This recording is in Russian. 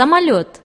самолет.